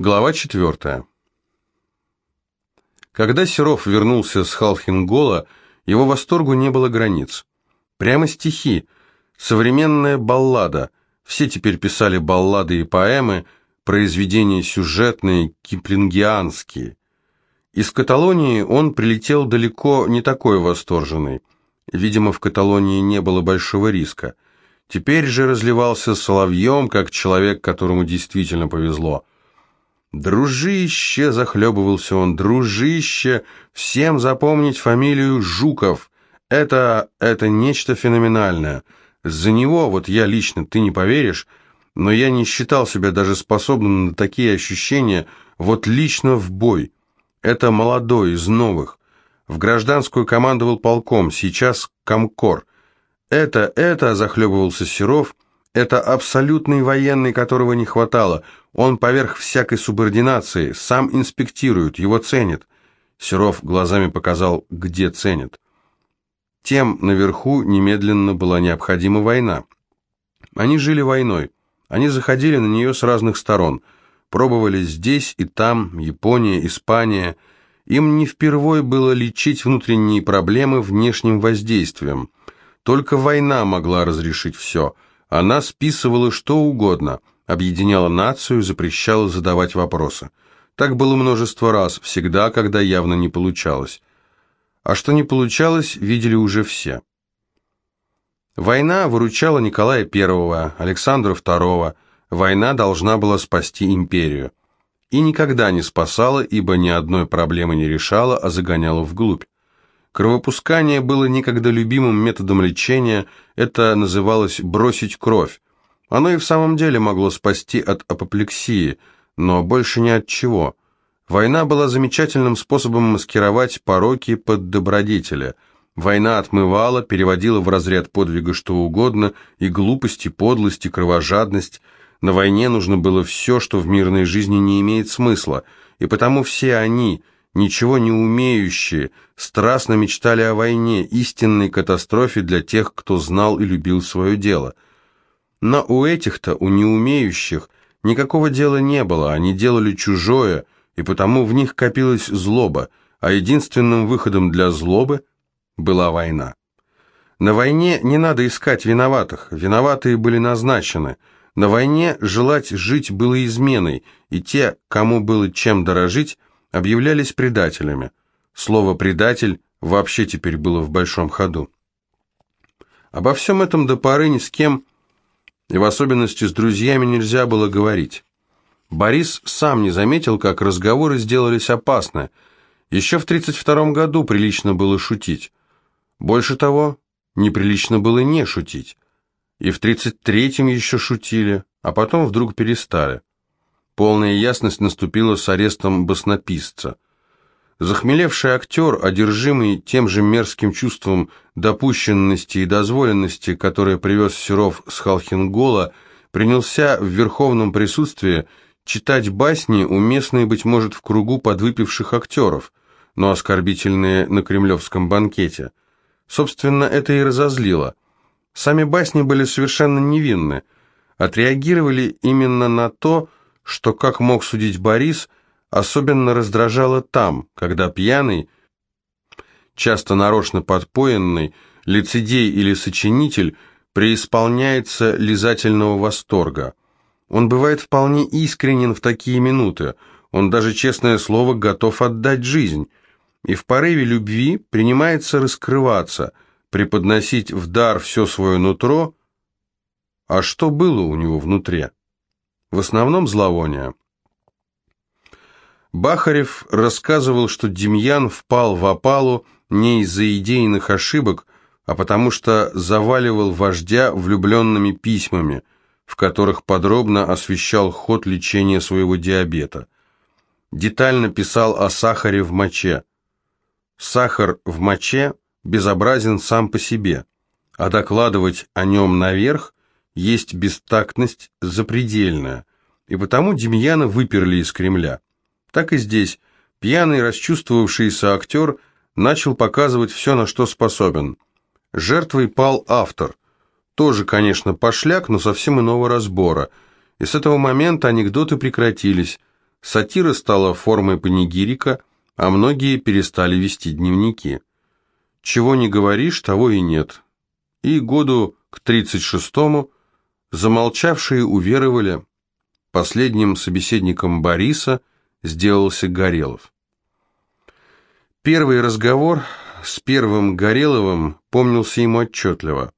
Глава четвертая. Когда Серов вернулся с Халхингола, его восторгу не было границ. Прямо стихи, современная баллада. Все теперь писали баллады и поэмы, произведения сюжетные, киплингианские. Из Каталонии он прилетел далеко не такой восторженный. Видимо, в Каталонии не было большого риска. Теперь же разливался соловьем, как человек, которому действительно повезло – «Дружище!» — захлебывался он. «Дружище! Всем запомнить фамилию Жуков! Это... это нечто феноменальное. За него, вот я лично, ты не поверишь, но я не считал себя даже способным на такие ощущения, вот лично в бой. Это молодой, из новых. В гражданскую командовал полком, сейчас комкор. Это, это, захлебывался Серов, это абсолютный военный, которого не хватало — он поверх всякой субординации, сам инспектирует, его ценит. Серов глазами показал, где ценит. Тем наверху немедленно была необходима война. Они жили войной. Они заходили на нее с разных сторон. Пробовали здесь и там, Япония, Испания. Им не впервой было лечить внутренние проблемы внешним воздействием. Только война могла разрешить все. Она списывала что угодно – объединяла нацию, запрещала задавать вопросы. Так было множество раз, всегда, когда явно не получалось. А что не получалось, видели уже все. Война выручала Николая I, Александра II. Война должна была спасти империю. И никогда не спасала, ибо ни одной проблемы не решала, а загоняла вглубь. Кровопускание было никогда любимым методом лечения, это называлось «бросить кровь», оно и в самом деле могло спасти от апоплексии, но больше ни от чего. Война была замечательным способом маскировать пороки под добродетели. Война отмывала, переводила в разряд подвига что угодно, и глупость, и подлость, и кровожадность. На войне нужно было все, что в мирной жизни не имеет смысла, и потому все они, ничего не умеющие, страстно мечтали о войне, истинной катастрофе для тех, кто знал и любил свое дело – но у этих-то, у неумеющих, никакого дела не было, они делали чужое, и потому в них копилась злоба, а единственным выходом для злобы была война. На войне не надо искать виноватых, виноватые были назначены. На войне желать жить было изменой, и те, кому было чем дорожить, объявлялись предателями. Слово «предатель» вообще теперь было в большом ходу. Обо всем этом до поры ни с кем и в особенности с друзьями нельзя было говорить. Борис сам не заметил, как разговоры сделались опасны. Еще в 32 году прилично было шутить. Больше того, неприлично было не шутить. И в 33-м еще шутили, а потом вдруг перестали. Полная ясность наступила с арестом баснописца – Захмелевший актер, одержимый тем же мерзким чувством допущенности и дозволенности, которое привез Серов с Халхингола, принялся в верховном присутствии читать басни, уместные, быть может, в кругу подвыпивших актеров, но оскорбительные на кремлевском банкете. Собственно, это и разозлило. Сами басни были совершенно невинны, отреагировали именно на то, что, как мог судить Борис, – особенно раздражало там, когда пьяный, часто нарочно подпоенный, лицедей или сочинитель преисполняется лизательного восторга. Он бывает вполне искренен в такие минуты, он даже, честное слово, готов отдать жизнь, и в порыве любви принимается раскрываться, преподносить в дар все свое нутро, а что было у него внутри? В основном зловоние. Бахарев рассказывал, что Демьян впал в опалу не из-за идейных ошибок, а потому что заваливал вождя влюбленными письмами, в которых подробно освещал ход лечения своего диабета. Детально писал о сахаре в моче. Сахар в моче безобразен сам по себе, а докладывать о нем наверх есть бестактность запредельная, и потому Демьяна выперли из Кремля. Так и здесь. Пьяный, расчувствовавшийся актер начал показывать все, на что способен. Жертвой пал автор. Тоже, конечно, пошляк, но совсем иного разбора. И с этого момента анекдоты прекратились. Сатира стала формой панигирика, а многие перестали вести дневники. Чего не говоришь, того и нет. И году к 36-му замолчавшие уверовали, последним собеседником Бориса сделался Горелов. Первый разговор с первым Гореловым помнился ему отчетливо.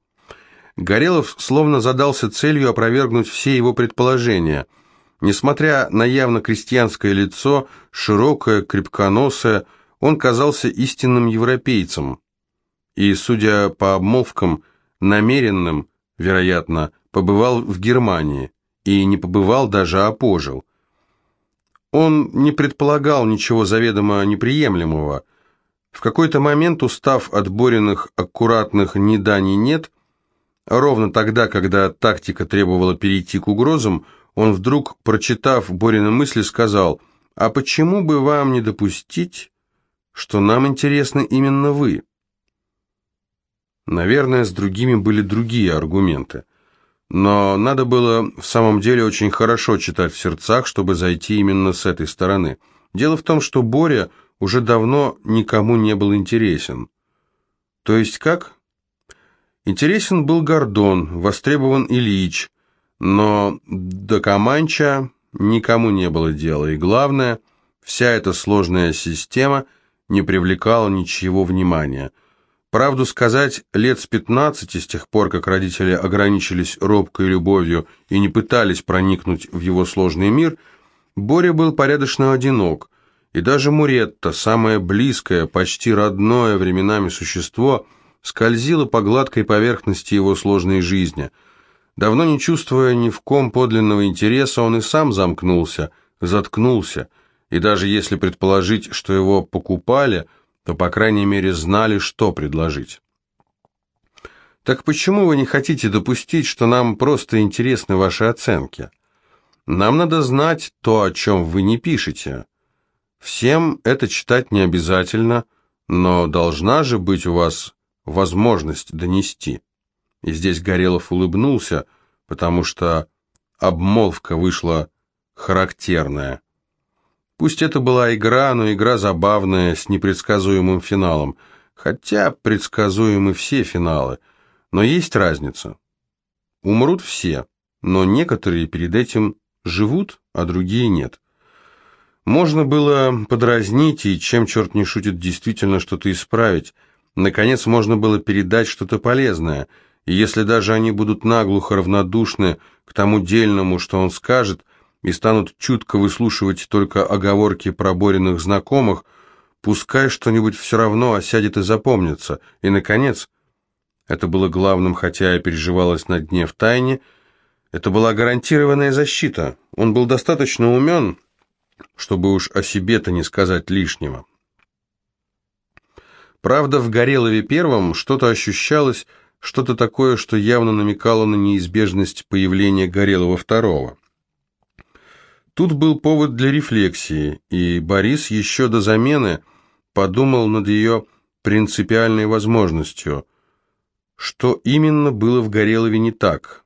Горелов словно задался целью опровергнуть все его предположения. Несмотря на явно крестьянское лицо, широкое, крепконосое, он казался истинным европейцем. И, судя по обмолвкам, намеренным, вероятно, побывал в Германии. И не побывал даже, а. Он не предполагал ничего заведомо неприемлемого. В какой-то момент, устав от Бориных аккуратных «ни да, ни нет», ровно тогда, когда тактика требовала перейти к угрозам, он вдруг, прочитав Борины мысли, сказал «А почему бы вам не допустить, что нам интересны именно вы?» Наверное, с другими были другие аргументы. Но надо было в самом деле очень хорошо читать в сердцах, чтобы зайти именно с этой стороны. Дело в том, что Боря уже давно никому не был интересен. То есть как? Интересен был Гордон, востребован Ильич, но до Каманча никому не было дела, и главное, вся эта сложная система не привлекала ничего внимания – Правду сказать, лет с пятнадцати, с тех пор, как родители ограничились робкой любовью и не пытались проникнуть в его сложный мир, Боря был порядочно одинок, и даже Муретта, самое близкое, почти родное временами существо, скользило по гладкой поверхности его сложной жизни. Давно не чувствуя ни в ком подлинного интереса, он и сам замкнулся, заткнулся, и даже если предположить, что его покупали – то, по крайней мере, знали, что предложить. Так почему вы не хотите допустить, что нам просто интересны ваши оценки? Нам надо знать то, о чем вы не пишете. Всем это читать не обязательно, но должна же быть у вас возможность донести. И здесь Горелов улыбнулся, потому что обмолвка вышла характерная. Пусть это была игра, но игра забавная, с непредсказуемым финалом. Хотя предсказуемы все финалы. Но есть разница. Умрут все, но некоторые перед этим живут, а другие нет. Можно было подразнить и, чем черт не шутит, действительно что-то исправить. Наконец, можно было передать что-то полезное. И если даже они будут наглухо равнодушны к тому дельному, что он скажет – и станут чутко выслушивать только оговорки проборенных знакомых, пускай что-нибудь все равно осядет и запомнится. И, наконец, это было главным, хотя и переживалось на дне в тайне, это была гарантированная защита. Он был достаточно умен, чтобы уж о себе-то не сказать лишнего. Правда, в Горелове первом что-то ощущалось, что-то такое, что явно намекало на неизбежность появления Горелого второго. Тут был повод для рефлексии, и Борис еще до замены подумал над ее принципиальной возможностью. Что именно было в Горелове не так?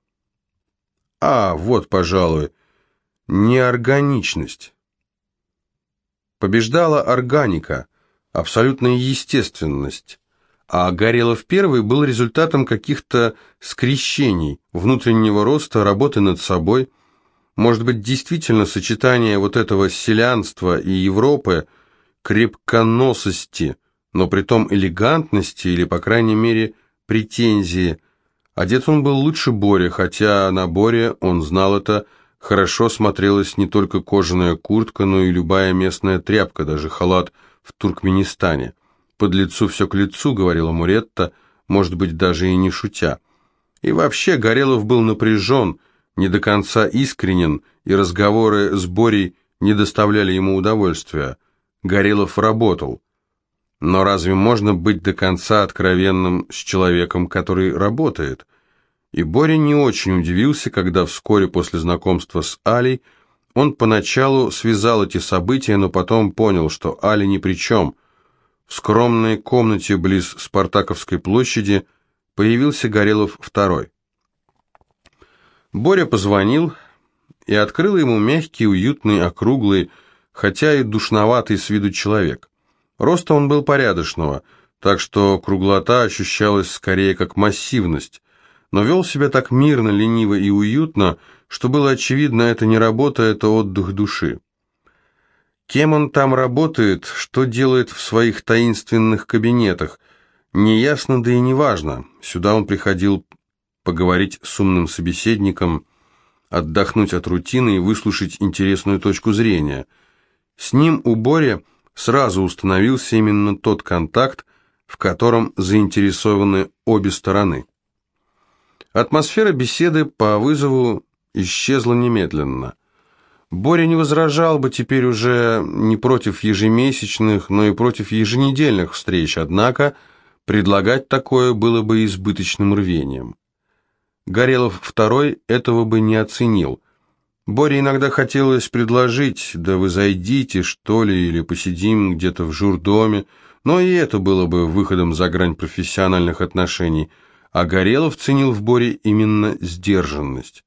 А, вот, пожалуй, неорганичность. Побеждала органика, абсолютная естественность, а Горелов первый был результатом каких-то скрещений, внутреннего роста, работы над собой – может быть, действительно сочетание вот этого селянства и Европы, крепконосости, но при том элегантности или, по крайней мере, претензии. Одет он был лучше Боря, хотя на Боре, он знал это, хорошо смотрелась не только кожаная куртка, но и любая местная тряпка, даже халат в Туркменистане. «Под лицу все к лицу», — говорила Муретта, может быть, даже и не шутя. И вообще Горелов был напряжен, не до конца искренен, и разговоры с Борей не доставляли ему удовольствия. Горелов работал. Но разве можно быть до конца откровенным с человеком, который работает? И Боря не очень удивился, когда вскоре после знакомства с Алей он поначалу связал эти события, но потом понял, что Али ни при чем. В скромной комнате близ Спартаковской площади появился Горелов второй. Боря позвонил и открыл ему мягкий, уютный, округлый, хотя и душноватый с виду человек. Роста он был порядочного, так что круглота ощущалась скорее как массивность, но вел себя так мирно, лениво и уютно, что было очевидно, это не работа, это отдых души. Кем он там работает, что делает в своих таинственных кабинетах, неясно, да и не важно. Сюда он приходил поговорить с умным собеседником, отдохнуть от рутины и выслушать интересную точку зрения. С ним у Бори сразу установился именно тот контакт, в котором заинтересованы обе стороны. Атмосфера беседы по вызову исчезла немедленно. Боря не возражал бы теперь уже не против ежемесячных, но и против еженедельных встреч, однако предлагать такое было бы избыточным рвением. Горелов второй этого бы не оценил. Боре иногда хотелось предложить, да вы зайдите, что ли, или посидим где-то в журдоме, но и это было бы выходом за грань профессиональных отношений, а Горелов ценил в Боре именно сдержанность.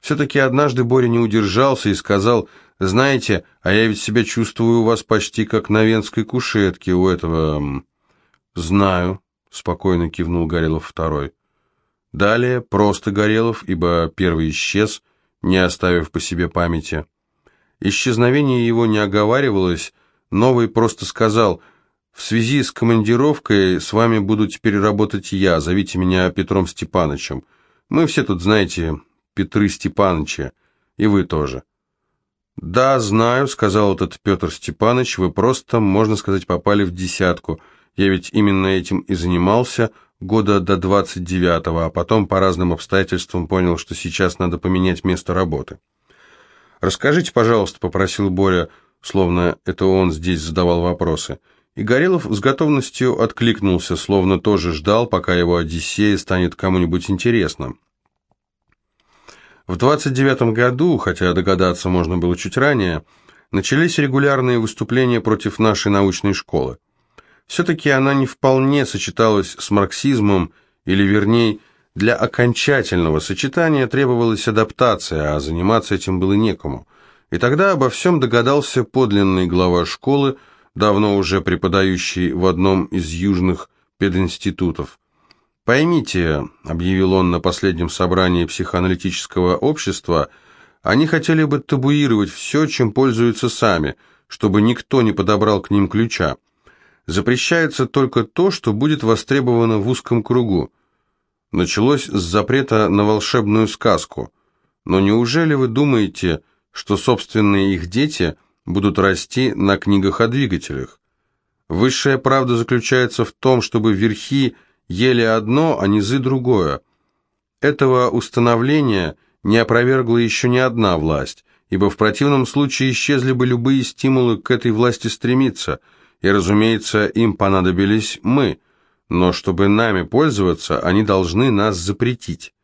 Все-таки однажды Боря не удержался и сказал, «Знаете, а я ведь себя чувствую у вас почти как на венской кушетке у этого...» «Знаю», — спокойно кивнул Горелов второй. Далее просто Горелов, ибо первый исчез, не оставив по себе памяти. Исчезновение его не оговаривалось, новый просто сказал, «В связи с командировкой с вами буду теперь работать я, зовите меня Петром Степановичем. Мы все тут, знаете, Петры Степановича, и вы тоже». «Да, знаю», — сказал этот Петр Степанович, «вы просто, можно сказать, попали в десятку. Я ведь именно этим и занимался года до 29-го, а потом по разным обстоятельствам понял, что сейчас надо поменять место работы». «Расскажите, пожалуйста», — попросил Боря, словно это он здесь задавал вопросы. И Горелов с готовностью откликнулся, словно тоже ждал, пока его Одиссея станет кому-нибудь интересным. В 29 году, хотя догадаться можно было чуть ранее, начались регулярные выступления против нашей научной школы. Все-таки она не вполне сочеталась с марксизмом, или вернее, для окончательного сочетания требовалась адаптация, а заниматься этим было некому. И тогда обо всем догадался подлинный глава школы, давно уже преподающий в одном из южных пединститутов. «Поймите», — объявил он на последнем собрании психоаналитического общества, «они хотели бы табуировать все, чем пользуются сами, чтобы никто не подобрал к ним ключа. Запрещается только то, что будет востребовано в узком кругу. Началось с запрета на волшебную сказку. Но неужели вы думаете, что собственные их дети будут расти на книгах о двигателях? Высшая правда заключается в том, чтобы верхи – ели одно, а низы другое. Этого установления не опровергла еще ни одна власть, ибо в противном случае исчезли бы любые стимулы к этой власти стремиться, и, разумеется, им понадобились мы, но чтобы нами пользоваться, они должны нас запретить.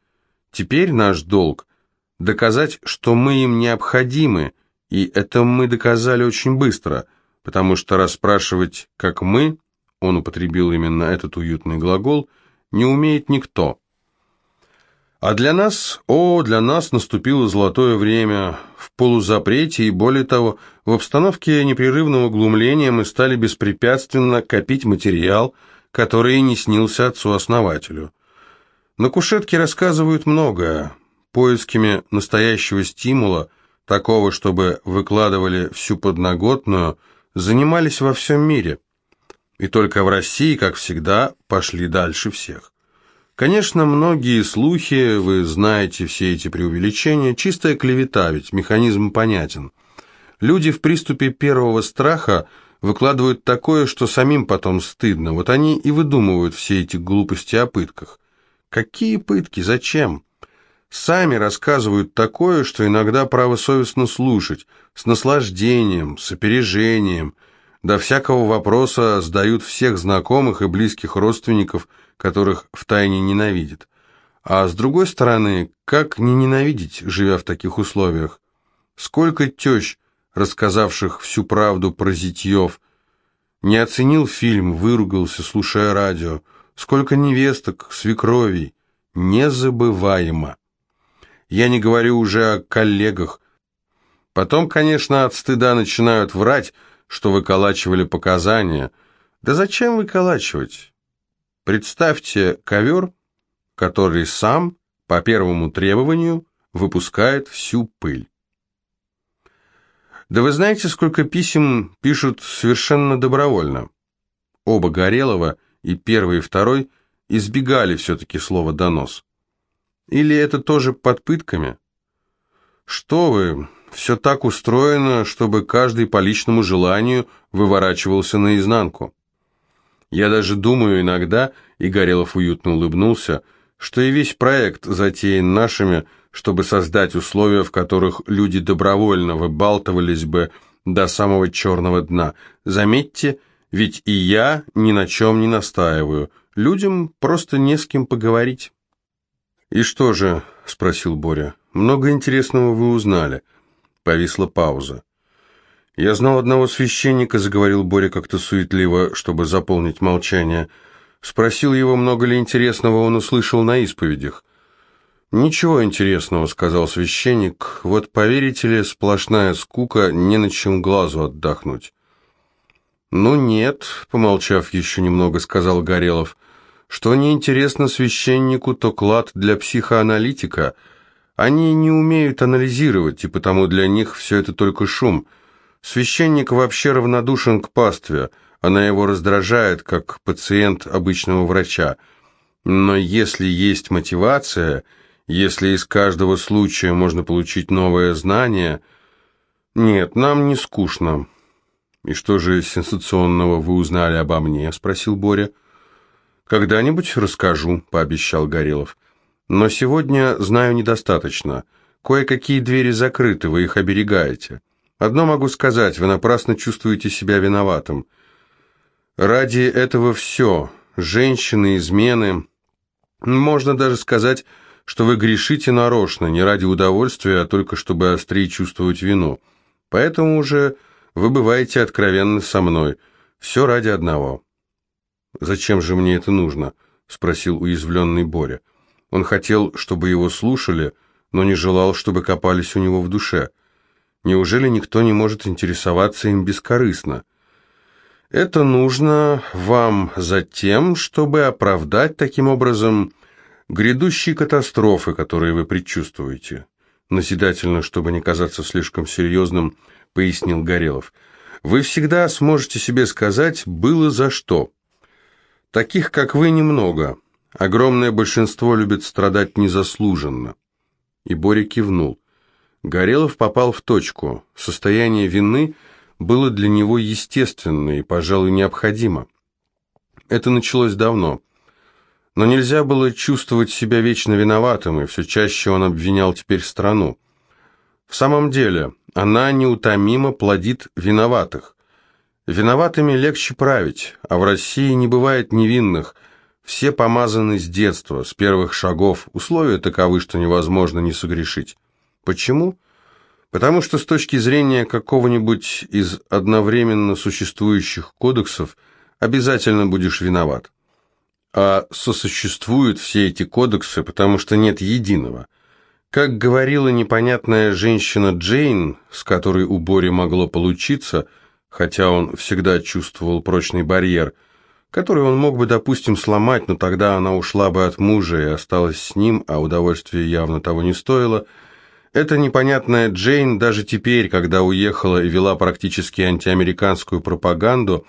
Теперь наш долг – доказать, что мы им необходимы, и это мы доказали очень быстро, потому что расспрашивать, как мы, он употребил именно этот уютный глагол, не умеет никто. А для нас, о, для нас наступило золотое время. В полузапрете и, более того, в обстановке непрерывного глумления мы стали беспрепятственно копить материал, который не снился отцу-основателю. На кушетке рассказывают многое. Поисками настоящего стимула, такого, чтобы выкладывали всю подноготную, занимались во всем мире – и только в России, как всегда, пошли дальше всех. Конечно, многие слухи, вы знаете все эти преувеличения, чистая клевета, ведь механизм понятен. Люди в приступе первого страха выкладывают такое, что самим потом стыдно. Вот они и выдумывают все эти глупости о пытках. Какие пытки? Зачем? Сами рассказывают такое, что иногда правосовестно слушать, с наслаждением, с опережением – до всякого вопроса сдают всех знакомых и близких родственников, которых втайне ненавидят. А с другой стороны, как не ненавидеть, живя в таких условиях? Сколько тещ, рассказавших всю правду про Зитьев, не оценил фильм, выругался, слушая радио. Сколько невесток, свекровей. Незабываемо. Я не говорю уже о коллегах, Потом, конечно, от стыда начинают врать, что выколачивали показания. Да зачем выколачивать? Представьте ковер, который сам, по первому требованию, выпускает всю пыль. Да вы знаете, сколько писем пишут совершенно добровольно? Оба Горелова, и первый, и второй, избегали все-таки слова «донос». Или это тоже под пытками? Что вы, все так устроено, чтобы каждый по личному желанию выворачивался наизнанку. Я даже думаю иногда, и Горелов уютно улыбнулся, что и весь проект затеян нашими, чтобы создать условия, в которых люди добровольно выбалтывались бы до самого черного дна. Заметьте, ведь и я ни на чем не настаиваю. Людям просто не с кем поговорить. «И что же?» – спросил Боря. «Много интересного вы узнали». Повисла пауза. «Я знал одного священника», — заговорил Боря как-то суетливо, чтобы заполнить молчание. Спросил его, много ли интересного он услышал на исповедях. «Ничего интересного», — сказал священник. «Вот поверите ли, сплошная скука, не на чем глазу отдохнуть». «Ну нет», — помолчав еще немного, сказал Горелов. «Что неинтересно священнику, то клад для психоаналитика. Они не умеют анализировать, и потому для них все это только шум. Священник вообще равнодушен к пастве, она его раздражает, как пациент обычного врача. Но если есть мотивация если из каждого случая можно получить новое знание... Нет, нам не скучно. И что же сенсационного вы узнали обо мне? Спросил Боря. Когда-нибудь расскажу, пообещал Горелов. Но сегодня знаю недостаточно. Кое-какие двери закрыты, вы их оберегаете. Одно могу сказать, вы напрасно чувствуете себя виноватым. Ради этого все. Женщины, измены. Можно даже сказать что вы грешите нарочно, не ради удовольствия, а только чтобы острее чувствовать вину. Поэтому уже вы бываете откровенны со мной. Все ради одного». «Зачем же мне это нужно?» – спросил уязвленный Боря. Он хотел, чтобы его слушали, но не желал, чтобы копались у него в душе. Неужели никто не может интересоваться им бескорыстно? Это нужно вам за тем, чтобы оправдать таким образом грядущие катастрофы, которые вы предчувствуете. Назидательно, чтобы не казаться слишком серьезным, пояснил Горелов. Вы всегда сможете себе сказать «было за что». Таких, как вы, немного. Огромное большинство любит страдать незаслуженно. И Боря кивнул. Горелов попал в точку. Состояние вины было для него естественно и, пожалуй, необходимо. Это началось давно. Но нельзя было чувствовать себя вечно виноватым, и все чаще он обвинял теперь страну. В самом деле, она неутомимо плодит виноватых. Виноватыми легче править, а в России не бывает невинных. Все помазаны с детства, с первых шагов. Условия таковы, что невозможно не согрешить. Почему? Потому что с точки зрения какого-нибудь из одновременно существующих кодексов обязательно будешь виноват а сосуществуют все эти кодексы, потому что нет единого. Как говорила непонятная женщина Джейн, с которой у Бори могло получиться, хотя он всегда чувствовал прочный барьер, который он мог бы, допустим, сломать, но тогда она ушла бы от мужа и осталась с ним, а удовольствие явно того не стоило, эта непонятная Джейн даже теперь, когда уехала и вела практически антиамериканскую пропаганду,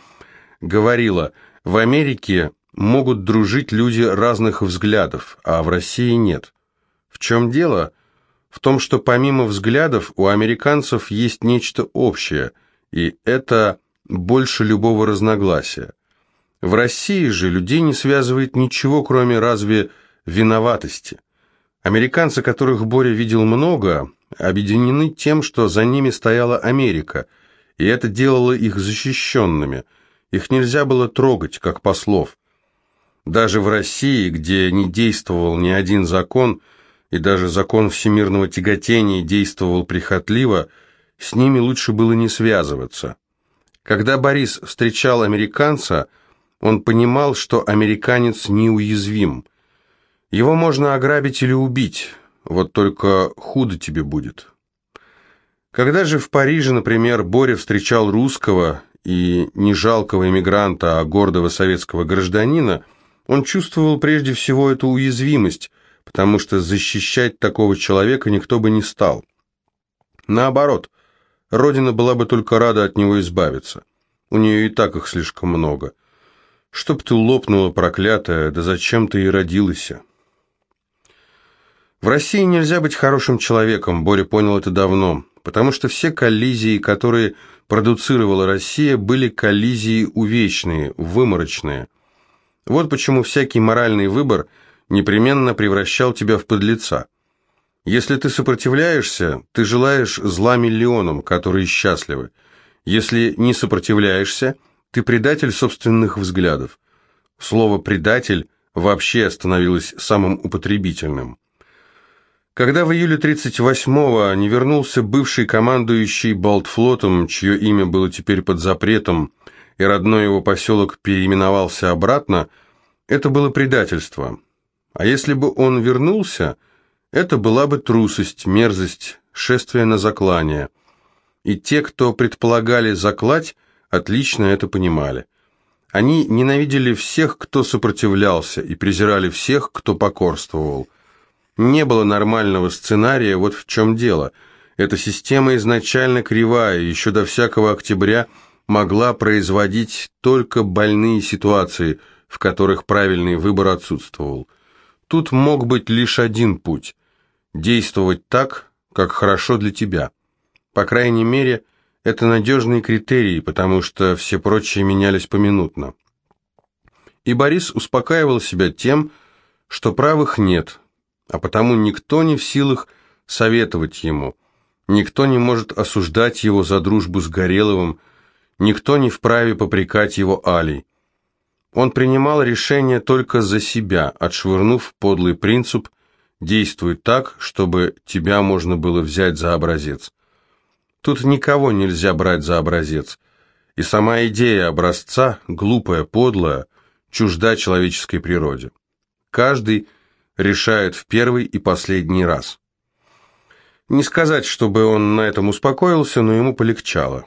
говорила, в Америке могут дружить люди разных взглядов, а в России нет. В чем дело? В том, что помимо взглядов у американцев есть нечто общее, и это больше любого разногласия. В России же людей не связывает ничего, кроме разве виноватости. Американцы, которых Боря видел много, объединены тем, что за ними стояла Америка, и это делало их защищенными. Их нельзя было трогать, как послов. Даже в России, где не действовал ни один закон, и даже закон всемирного тяготения действовал прихотливо, с ними лучше было не связываться. Когда Борис встречал американца, он понимал, что американец неуязвим. Его можно ограбить или убить, вот только худо тебе будет. Когда же в Париже, например, Боря встречал русского и не жалкого иммигранта, а гордого советского гражданина, он чувствовал прежде всего эту уязвимость, потому что защищать такого человека никто бы не стал. Наоборот, Родина была бы только рада от него избавиться. У нее и так их слишком много. Чтоб ты лопнула, проклятая, да зачем ты и родилась? России нельзя быть хорошим человеком, Боря понял это давно, потому что все коллизии, которые продуцировала Россия, были коллизии увечные, выморочные. Вот почему всякий моральный выбор непременно превращал тебя в подлеца. Если ты сопротивляешься, ты желаешь зла миллионам, которые счастливы. Если не сопротивляешься, ты предатель собственных взглядов. Слово «предатель» вообще становилось самым употребительным. Когда в июле 38-го не вернулся бывший командующий Балтфлотом, чье имя было теперь под запретом, и родной его поселок переименовался обратно, это было предательство. А если бы он вернулся, это была бы трусость, мерзость, шествие на заклание. И те, кто предполагали заклать, отлично это понимали. Они ненавидели всех, кто сопротивлялся, и презирали всех, кто покорствовал – не было нормального сценария, вот в чем дело. Эта система изначально кривая, еще до всякого октября могла производить только больные ситуации, в которых правильный выбор отсутствовал. Тут мог быть лишь один путь – действовать так, как хорошо для тебя. По крайней мере, это надежный критерий, потому что все прочие менялись поминутно. И Борис успокаивал себя тем, что правых нет, а потому никто не в силах советовать ему, никто не может осуждать его за дружбу с Гореловым, никто не вправе попрекать его Алей. Он принимал решение только за себя, отшвырнув подлый принцип «действуй так, чтобы тебя можно было взять за образец». Тут никого нельзя брать за образец, и сама идея образца, глупая, подлая, чужда человеческой природе. Каждый – решает в первый и последний раз. Не сказать, чтобы он на этом успокоился, но ему полегчало.